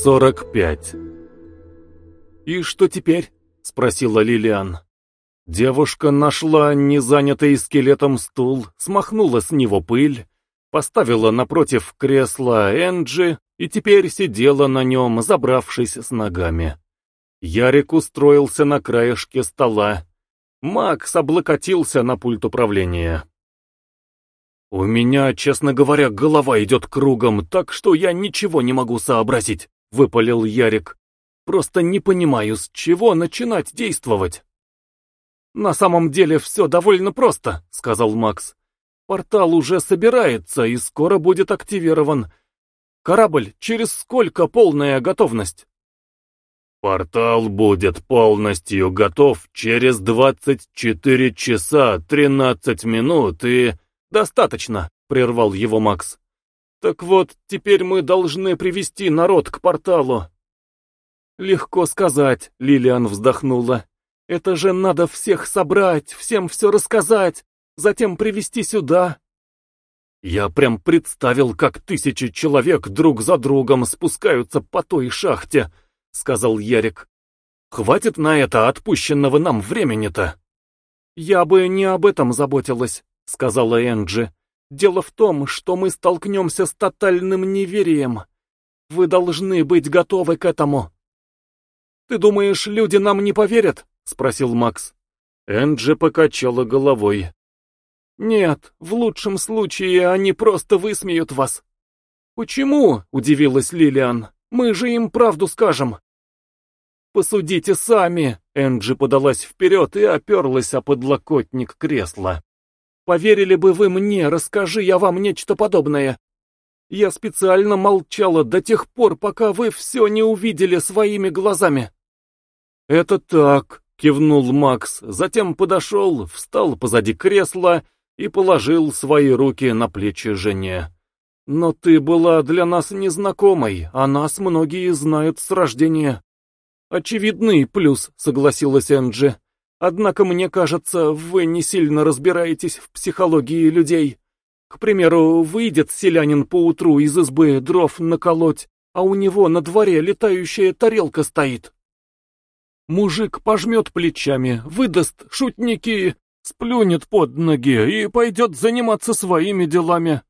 45 «И что теперь?» — спросила Лилиан. Девушка нашла незанятый скелетом стул, смахнула с него пыль, поставила напротив кресла Энджи и теперь сидела на нем, забравшись с ногами. Ярик устроился на краешке стола. Макс облокотился на пульт управления. «У меня, честно говоря, голова идет кругом, так что я ничего не могу сообразить», — выпалил Ярик. «Просто не понимаю, с чего начинать действовать». «На самом деле все довольно просто», — сказал Макс. «Портал уже собирается и скоро будет активирован. Корабль, через сколько полная готовность?» «Портал будет полностью готов через 24 часа 13 минут и...» «Достаточно», — прервал его Макс. «Так вот, теперь мы должны привести народ к порталу». «Легко сказать», — Лилиан вздохнула. «Это же надо всех собрать, всем все рассказать, затем привести сюда». «Я прям представил, как тысячи человек друг за другом спускаются по той шахте», — сказал Ярик. «Хватит на это отпущенного нам времени-то». «Я бы не об этом заботилась», — сказала Энджи. «Дело в том, что мы столкнемся с тотальным неверием. Вы должны быть готовы к этому». «Ты думаешь, люди нам не поверят?» — спросил Макс. Энджи покачала головой. «Нет, в лучшем случае они просто высмеют вас». «Почему?» — удивилась Лилиан. «Мы же им правду скажем». «Посудите сами!» — Энджи подалась вперед и оперлась о подлокотник кресла. Поверили бы вы мне, расскажи я вам нечто подобное. Я специально молчала до тех пор, пока вы все не увидели своими глазами. Это так, кивнул Макс, затем подошел, встал позади кресла и положил свои руки на плечи жене. Но ты была для нас незнакомой, а нас многие знают с рождения. Очевидный плюс, согласилась Энджи. Однако, мне кажется, вы не сильно разбираетесь в психологии людей. К примеру, выйдет селянин поутру из избы дров наколоть, а у него на дворе летающая тарелка стоит. Мужик пожмет плечами, выдаст шутники, сплюнет под ноги и пойдет заниматься своими делами.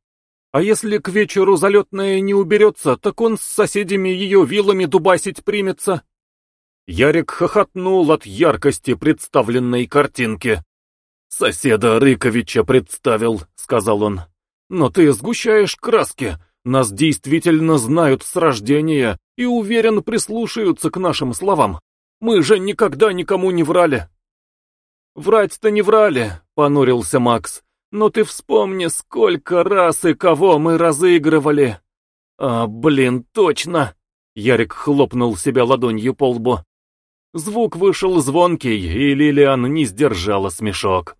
А если к вечеру залетная не уберется, так он с соседями ее вилами дубасить примется. Ярик хохотнул от яркости представленной картинки. «Соседа Рыковича представил», — сказал он. «Но ты сгущаешь краски. Нас действительно знают с рождения и, уверен, прислушаются к нашим словам. Мы же никогда никому не врали». «Врать-то не врали», — понурился Макс. «Но ты вспомни, сколько раз и кого мы разыгрывали». «А, блин, точно!» Ярик хлопнул себя ладонью по лбу. Звук вышел звонкий, и Лилиан не сдержала смешок.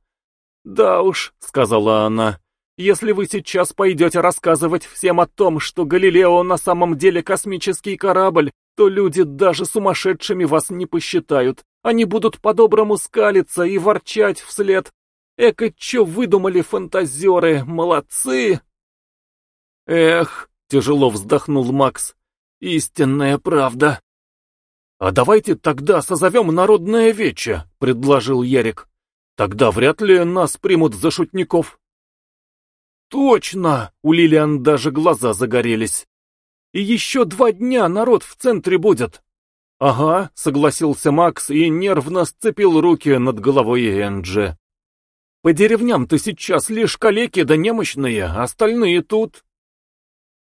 «Да уж», — сказала она, — «если вы сейчас пойдете рассказывать всем о том, что Галилео на самом деле космический корабль, то люди даже сумасшедшими вас не посчитают. Они будут по-доброму скалиться и ворчать вслед. Эка, чё выдумали фантазеры, молодцы!» «Эх», — тяжело вздохнул Макс, — «истинная правда». «А давайте тогда созовем народное вече», — предложил Ярик. «Тогда вряд ли нас примут за шутников». «Точно!» — у Лилиан даже глаза загорелись. «И еще два дня народ в центре будет». «Ага», — согласился Макс и нервно сцепил руки над головой Энджи. «По деревням-то сейчас лишь калеки да немощные, остальные тут».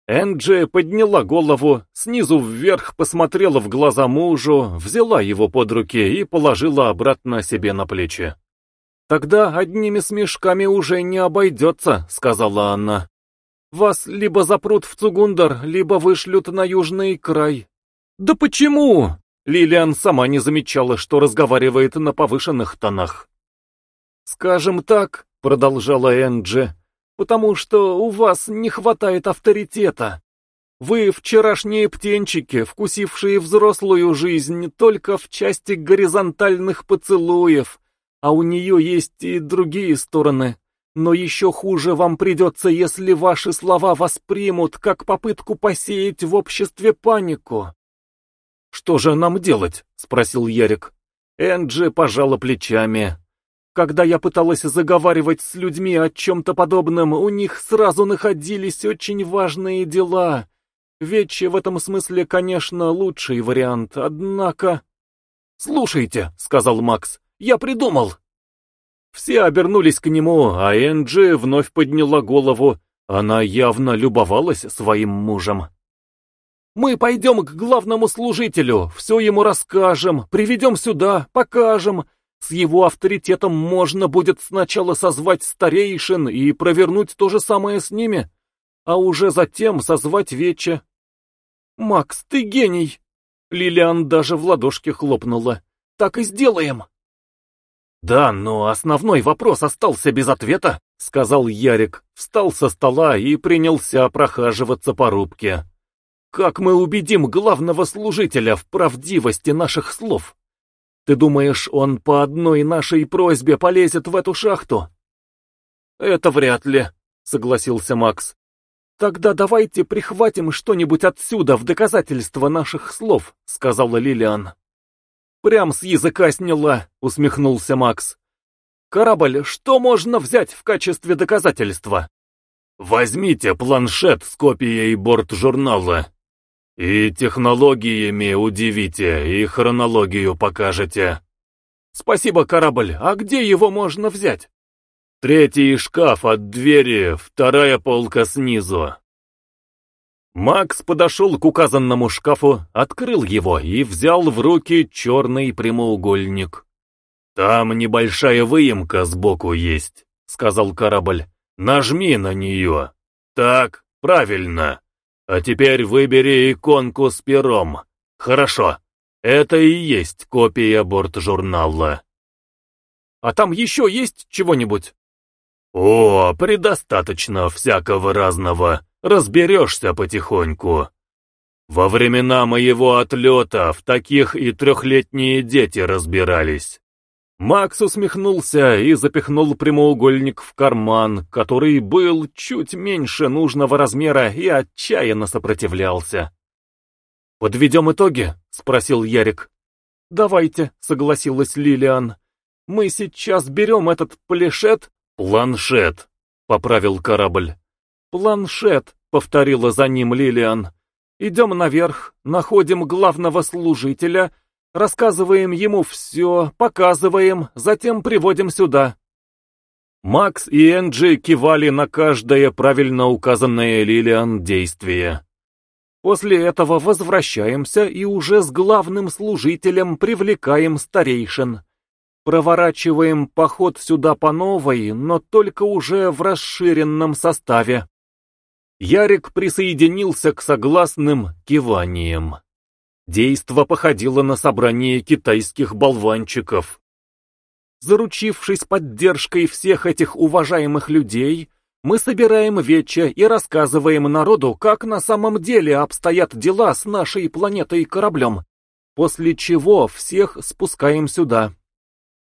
Энджи подняла голову, снизу вверх посмотрела в глаза мужу, взяла его под руки и положила обратно себе на плечи. «Тогда одними смешками уже не обойдется», — сказала она. «Вас либо запрут в Цугундар, либо вышлют на южный край». «Да почему?» Лилиан сама не замечала, что разговаривает на повышенных тонах. «Скажем так», — продолжала Энджи, потому что у вас не хватает авторитета. Вы вчерашние птенчики, вкусившие взрослую жизнь только в части горизонтальных поцелуев, а у нее есть и другие стороны. Но еще хуже вам придется, если ваши слова воспримут как попытку посеять в обществе панику. «Что же нам делать?» — спросил Ярик. Энджи пожала плечами. Когда я пыталась заговаривать с людьми о чем-то подобном, у них сразу находились очень важные дела. Вечи в этом смысле, конечно, лучший вариант, однако... «Слушайте», — сказал Макс, — «я придумал». Все обернулись к нему, а Энджи вновь подняла голову. Она явно любовалась своим мужем. «Мы пойдем к главному служителю, все ему расскажем, приведем сюда, покажем. С его авторитетом можно будет сначала созвать старейшин и провернуть то же самое с ними, а уже затем созвать Вече». «Макс, ты гений!» Лилиан даже в ладошки хлопнула. «Так и сделаем!» «Да, но основной вопрос остался без ответа», — сказал Ярик, встал со стола и принялся прохаживаться по рубке. «Как мы убедим главного служителя в правдивости наших слов? Ты думаешь, он по одной нашей просьбе полезет в эту шахту?» «Это вряд ли», — согласился Макс. «Тогда давайте прихватим что-нибудь отсюда в доказательство наших слов», — сказала Лилиан. «Прям с языка сняла», — усмехнулся Макс. «Корабль, что можно взять в качестве доказательства?» «Возьмите планшет с копией борт-журнала. И технологиями удивите, и хронологию покажете». «Спасибо, корабль. А где его можно взять?» «Третий шкаф от двери, вторая полка снизу». Макс подошел к указанному шкафу, открыл его и взял в руки черный прямоугольник. «Там небольшая выемка сбоку есть», — сказал корабль. «Нажми на нее. Так, правильно. А теперь выбери иконку с пером. Хорошо. Это и есть копия борт-журнала». «А там еще есть чего-нибудь?» «О, предостаточно всякого разного», Разберешься потихоньку. Во времена моего отлета в таких и трехлетние дети разбирались. Макс усмехнулся и запихнул прямоугольник в карман, который был чуть меньше нужного размера и отчаянно сопротивлялся. «Подведем итоги?» — спросил Ярик. «Давайте», — согласилась Лилиан. «Мы сейчас берем этот плешет...» «Планшет», — поправил корабль. «Планшет», — повторила за ним Лилиан. «Идем наверх, находим главного служителя, рассказываем ему все, показываем, затем приводим сюда». Макс и Энджи кивали на каждое правильно указанное Лилиан действие. После этого возвращаемся и уже с главным служителем привлекаем старейшин. Проворачиваем поход сюда по новой, но только уже в расширенном составе. Ярик присоединился к согласным киваниям. Действо походило на собрание китайских болванчиков. Заручившись поддержкой всех этих уважаемых людей, мы собираем вече и рассказываем народу, как на самом деле обстоят дела с нашей планетой кораблем, после чего всех спускаем сюда.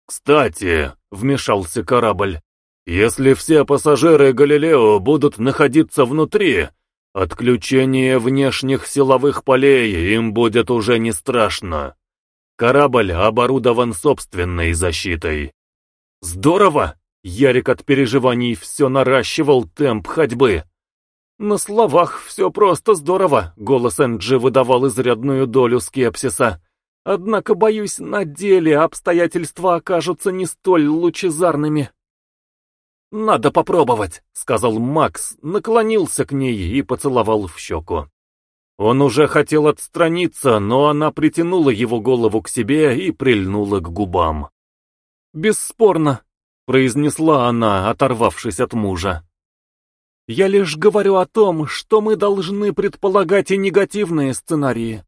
«Кстати», — вмешался корабль, если все пассажиры Галилео будут находиться внутри, отключение внешних силовых полей им будет уже не страшно. Корабль оборудован собственной защитой. Здорово! Ярик от переживаний все наращивал темп ходьбы. На словах все просто здорово, голос Энджи выдавал изрядную долю скепсиса. Однако, боюсь, на деле обстоятельства окажутся не столь лучезарными. «Надо попробовать», — сказал Макс, наклонился к ней и поцеловал в щеку. Он уже хотел отстраниться, но она притянула его голову к себе и прильнула к губам. «Бесспорно», — произнесла она, оторвавшись от мужа. «Я лишь говорю о том, что мы должны предполагать и негативные сценарии.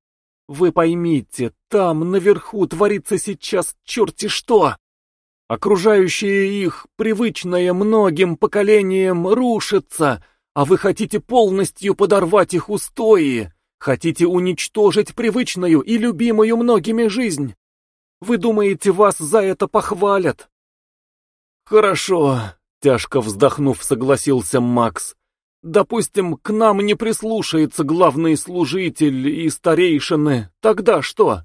Вы поймите, там, наверху, творится сейчас черти что!» Окружающее их, привычное многим поколениям, рушится, а вы хотите полностью подорвать их устои, хотите уничтожить привычную и любимую многими жизнь. Вы думаете, вас за это похвалят? Хорошо, тяжко вздохнув, согласился Макс. Допустим, к нам не прислушается главный служитель и старейшины, тогда что?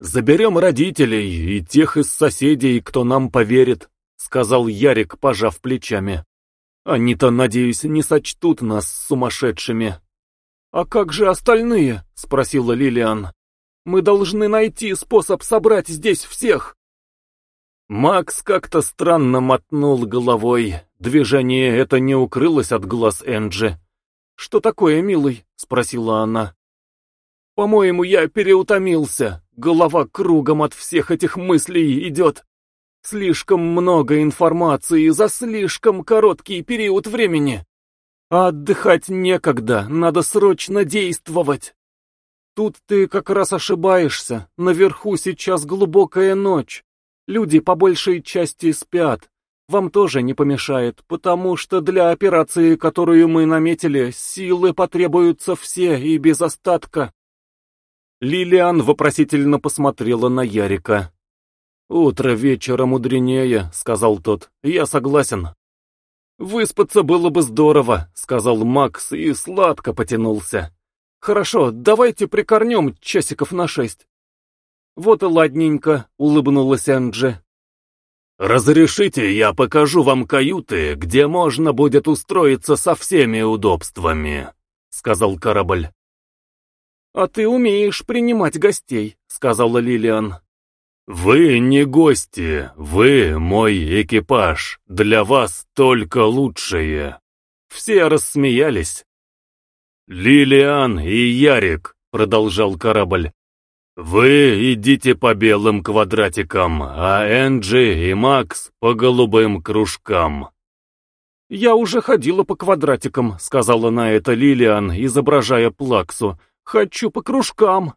Заберем родителей и тех из соседей, кто нам поверит, сказал Ярик, пожав плечами. Они-то, надеюсь, не сочтут нас сумасшедшими. «А как же остальные?» — спросила Лилиан. «Мы должны найти способ собрать здесь всех». Макс как-то странно мотнул головой. Движение это не укрылось от глаз Энджи. «Что такое, милый?» — спросила она. «По-моему, я переутомился. Голова кругом от всех этих мыслей идет. Слишком много информации за слишком короткий период времени. А отдыхать некогда, надо срочно действовать. Тут ты как раз ошибаешься. Наверху сейчас глубокая ночь. Люди по большей части спят. Вам тоже не помешает, потому что для операции, которую мы наметили, силы потребуются все и без остатка. Лилиан вопросительно посмотрела на Ярика. «Утро вечера мудренее», — сказал тот. «Я согласен». «Выспаться было бы здорово», — сказал Макс и сладко потянулся. «Хорошо, давайте прикорнем часиков на шесть». «Вот и ладненько», — улыбнулась Энджи. «Разрешите, я покажу вам каюты, где можно будет устроиться со всеми удобствами», — сказал корабль. «А ты умеешь принимать гостей», — сказала Лилиан. «Вы не гости, вы мой экипаж, для вас только лучшее». Все рассмеялись. «Лилиан и Ярик», — продолжал корабль, — «вы идите по белым квадратикам, а Энджи и Макс по голубым кружкам». «Я уже ходила по квадратикам», — сказала на это Лилиан, изображая плаксу. «Хочу по кружкам».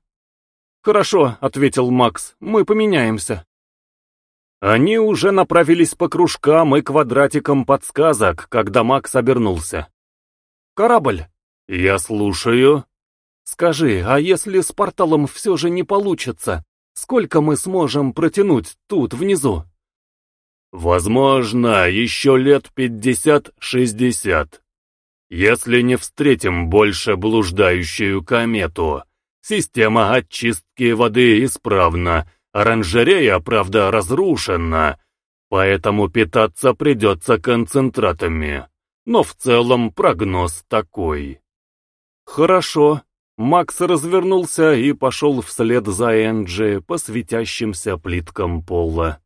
«Хорошо», — ответил Макс, — «мы поменяемся». Они уже направились по кружкам и квадратикам подсказок, когда Макс обернулся. «Корабль?» «Я слушаю». «Скажи, а если с порталом все же не получится, сколько мы сможем протянуть тут, внизу?» «Возможно, еще лет пятьдесят-шестьдесят. Если не встретим больше блуждающую комету». Система очистки воды исправна, оранжерея, правда, разрушена, поэтому питаться придется концентратами. Но в целом прогноз такой. Хорошо. Макс развернулся и пошел вслед за Энджи по светящимся плиткам пола.